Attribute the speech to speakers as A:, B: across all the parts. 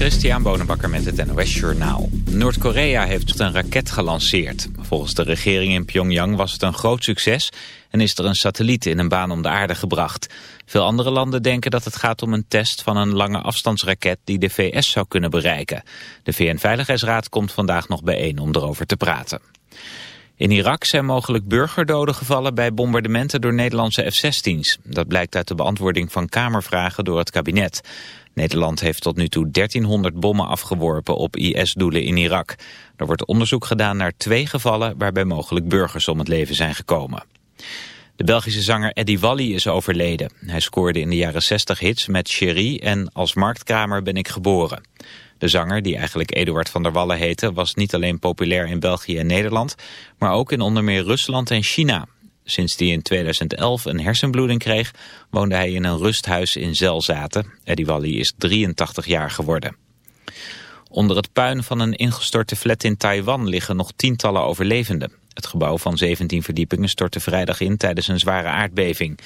A: Christian Bonenbakker met het NOS Journaal. Noord-Korea heeft een raket gelanceerd. Volgens de regering in Pyongyang was het een groot succes... en is er een satelliet in een baan om de aarde gebracht. Veel andere landen denken dat het gaat om een test van een lange afstandsraket... die de VS zou kunnen bereiken. De VN-veiligheidsraad komt vandaag nog bijeen om erover te praten. In Irak zijn mogelijk burgerdoden gevallen bij bombardementen door Nederlandse F-16's. Dat blijkt uit de beantwoording van Kamervragen door het kabinet. Nederland heeft tot nu toe 1300 bommen afgeworpen op IS-doelen in Irak. Er wordt onderzoek gedaan naar twee gevallen waarbij mogelijk burgers om het leven zijn gekomen. De Belgische zanger Eddie Walli is overleden. Hij scoorde in de jaren 60 hits met Cherie en Als marktkramer ben ik geboren. De zanger, die eigenlijk Eduard van der Wallen heette, was niet alleen populair in België en Nederland, maar ook in onder meer Rusland en China. Sinds hij in 2011 een hersenbloeding kreeg, woonde hij in een rusthuis in Zelzaten. Eddie Wally is 83 jaar geworden. Onder het puin van een ingestorte flat in Taiwan liggen nog tientallen overlevenden. Het gebouw van 17 verdiepingen stortte vrijdag in tijdens een zware aardbeving.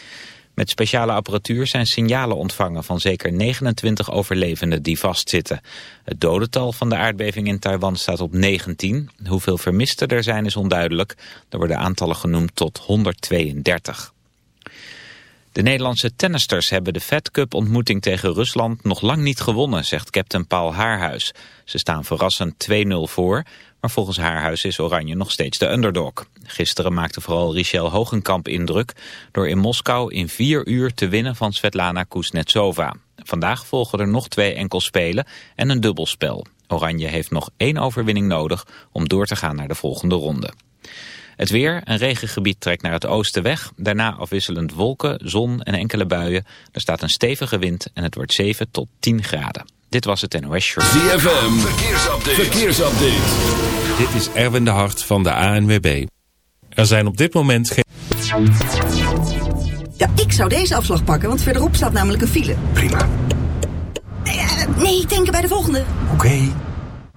A: Met speciale apparatuur zijn signalen ontvangen van zeker 29 overlevenden die vastzitten. Het dodental van de aardbeving in Taiwan staat op 19. Hoeveel vermisten er zijn is onduidelijk. Er worden aantallen genoemd tot 132. De Nederlandse tennisters hebben de Fed Cup ontmoeting tegen Rusland nog lang niet gewonnen, zegt captain Paul Haarhuis. Ze staan verrassend 2-0 voor, maar volgens Haarhuis is Oranje nog steeds de underdog. Gisteren maakte vooral Richel Hogenkamp indruk door in Moskou in vier uur te winnen van Svetlana Kuznetsova. Vandaag volgen er nog twee enkelspelen en een dubbelspel. Oranje heeft nog één overwinning nodig om door te gaan naar de volgende ronde. Het weer, een regengebied trekt naar het oosten weg. Daarna afwisselend wolken, zon en enkele buien. Er staat een stevige wind en het wordt 7 tot 10 graden. Dit was het NOS Short.
B: ZFM, verkeersupdate. verkeersupdate.
C: Dit is Erwin de Hart van de ANWB. Er zijn op dit moment geen...
D: Ja, ik zou deze afslag pakken, want verderop staat namelijk een file.
E: Prima.
D: Nee, uh, nee ik denk bij de volgende.
E: Oké.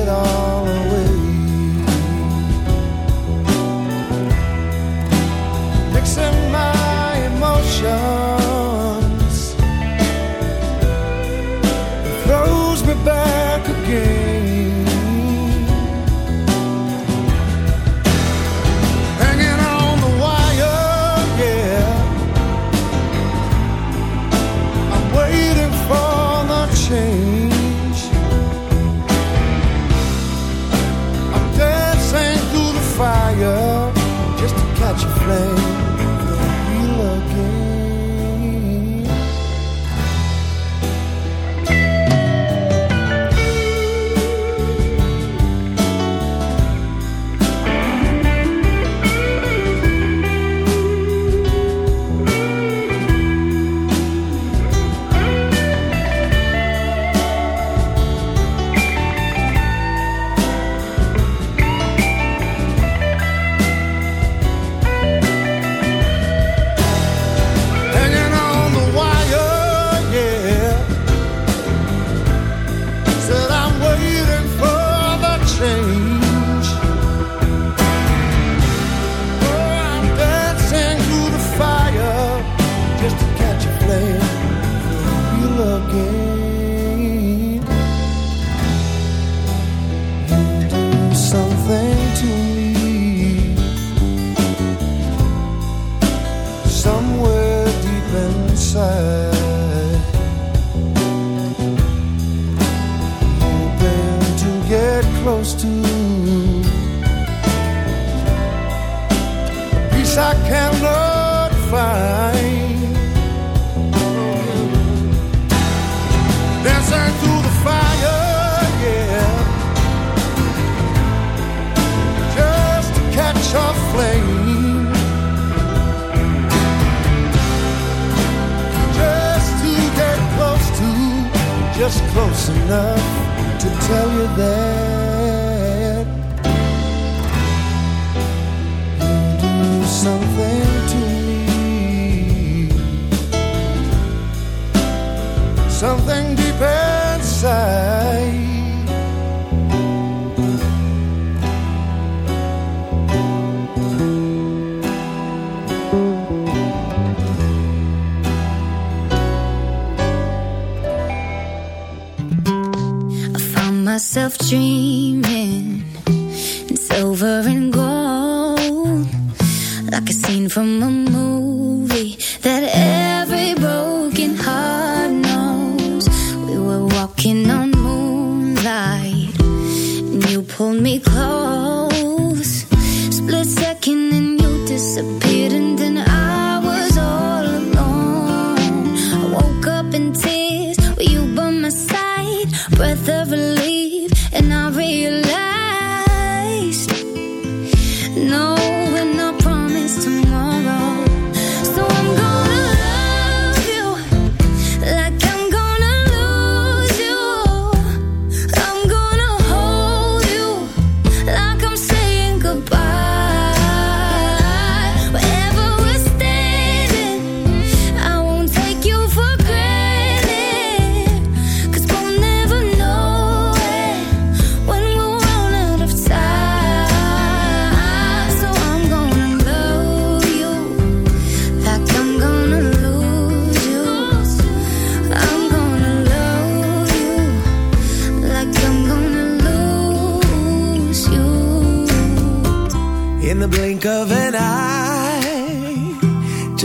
F: it all away. Mixing my emotions.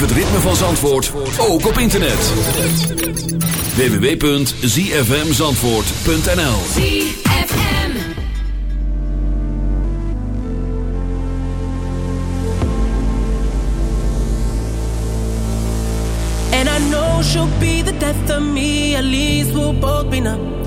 B: Het ritme van Zandvoort, ook op internet. www.zfmzandvoort.nl
G: And I know she'll be the death of me, at least we'll both be numb.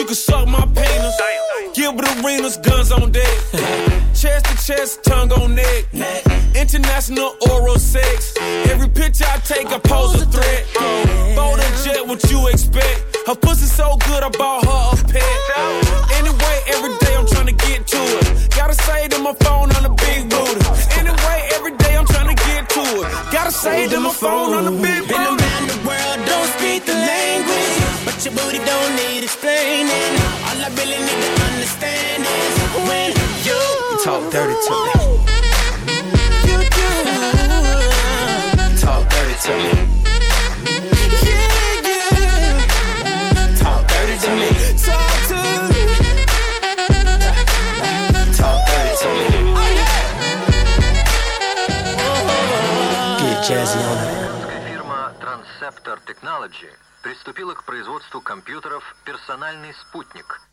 H: You can suck my penis. Gilbert Arenas, guns on deck. chest to chest, tongue on neck. International oral sex. Every picture I take, I pose a threat. Bold and jet, what you expect? Her pussy so good, I bought her a pet. Anyway, every day I'm trying to get to it. Gotta say to my phone on the big booty. Anyway, every day I'm trying to get to it. Gotta say to my phone on the big booty.
I: Dirty to me. Talk dirty to me.
J: Technology приступила к производству компьютеров «Персональный спутник».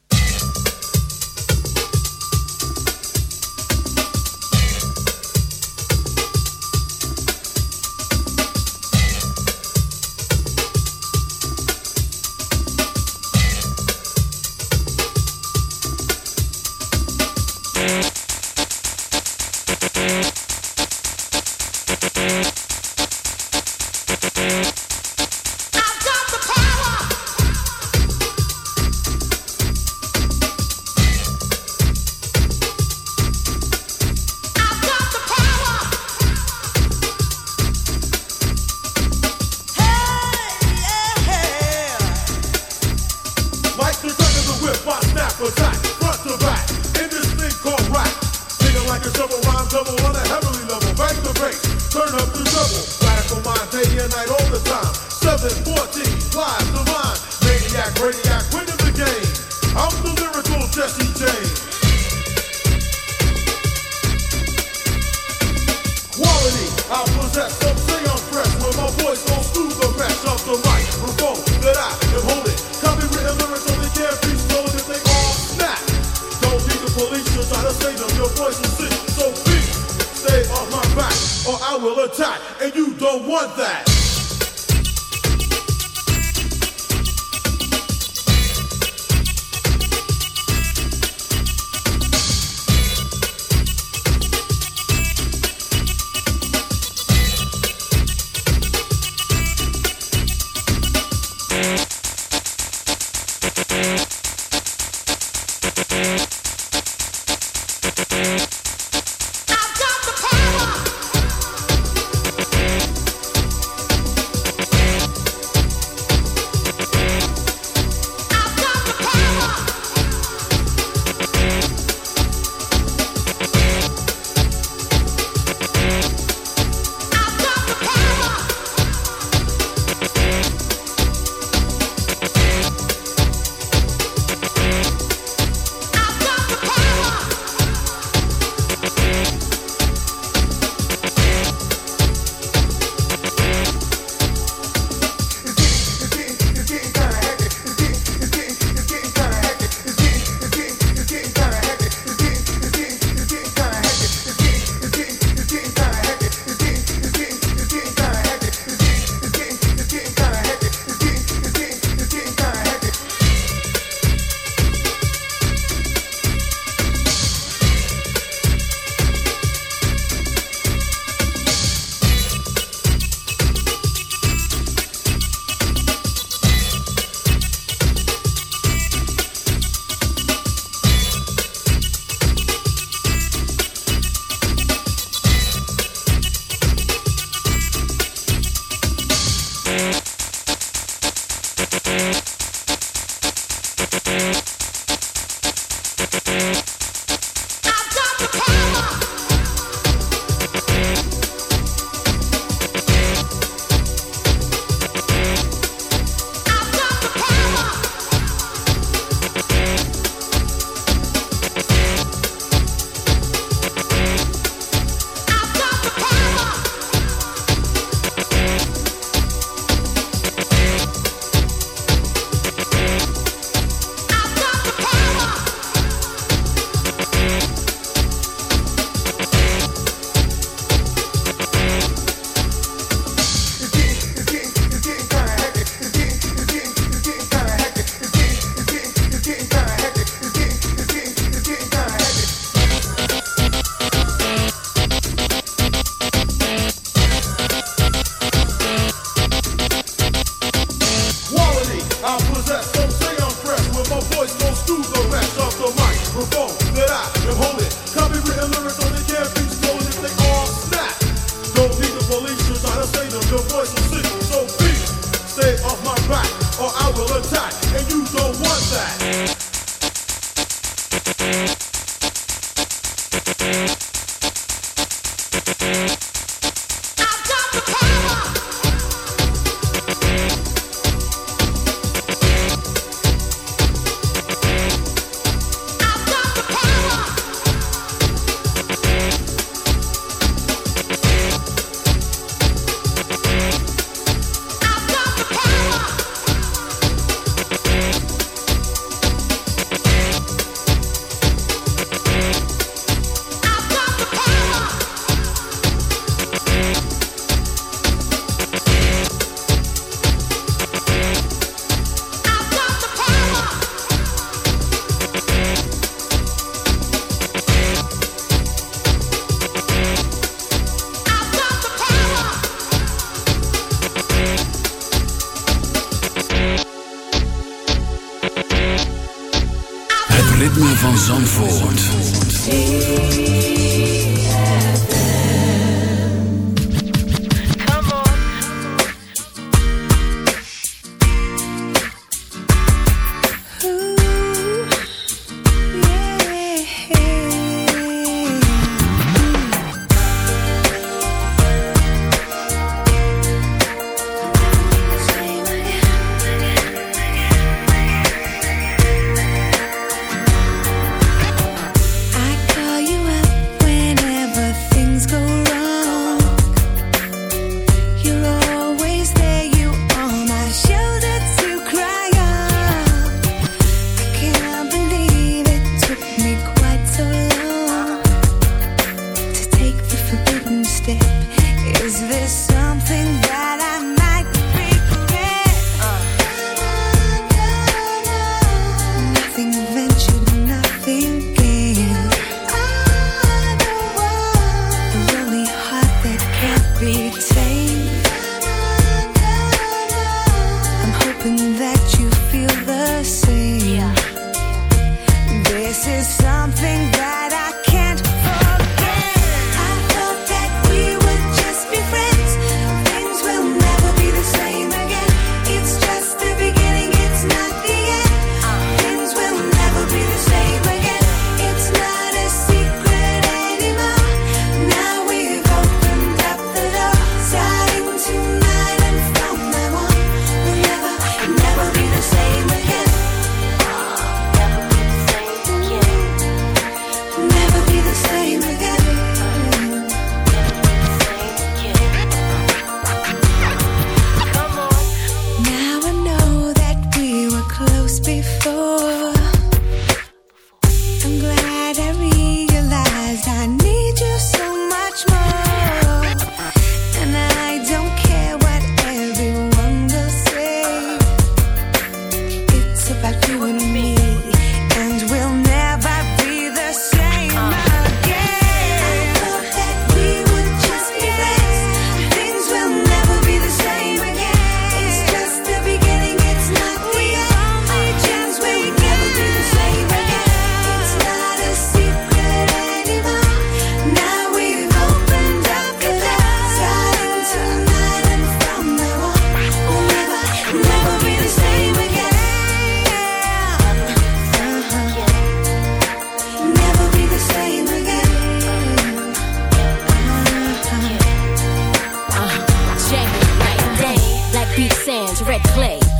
K: Beach sands, red clay.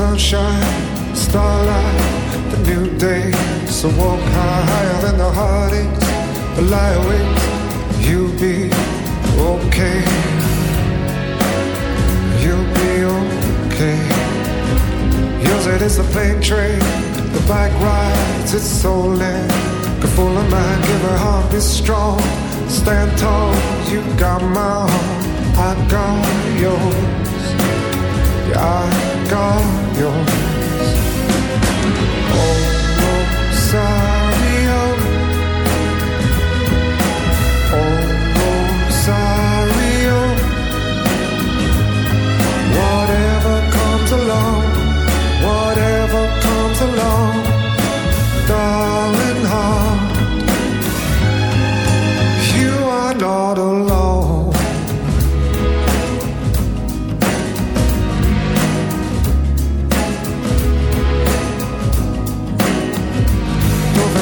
L: sunshine, starlight, the new day. So walk high, higher than the heartaches, the lie awake. You'll be okay. You'll be okay. Yours it is the plane train, the bike rides, it's stolen. A full of mind, give her heart, be strong. Stand tall, you got my heart, I got yours. I got yours. Oh, oh. Whatever comes along, whatever comes along, darling heart, you are not alone.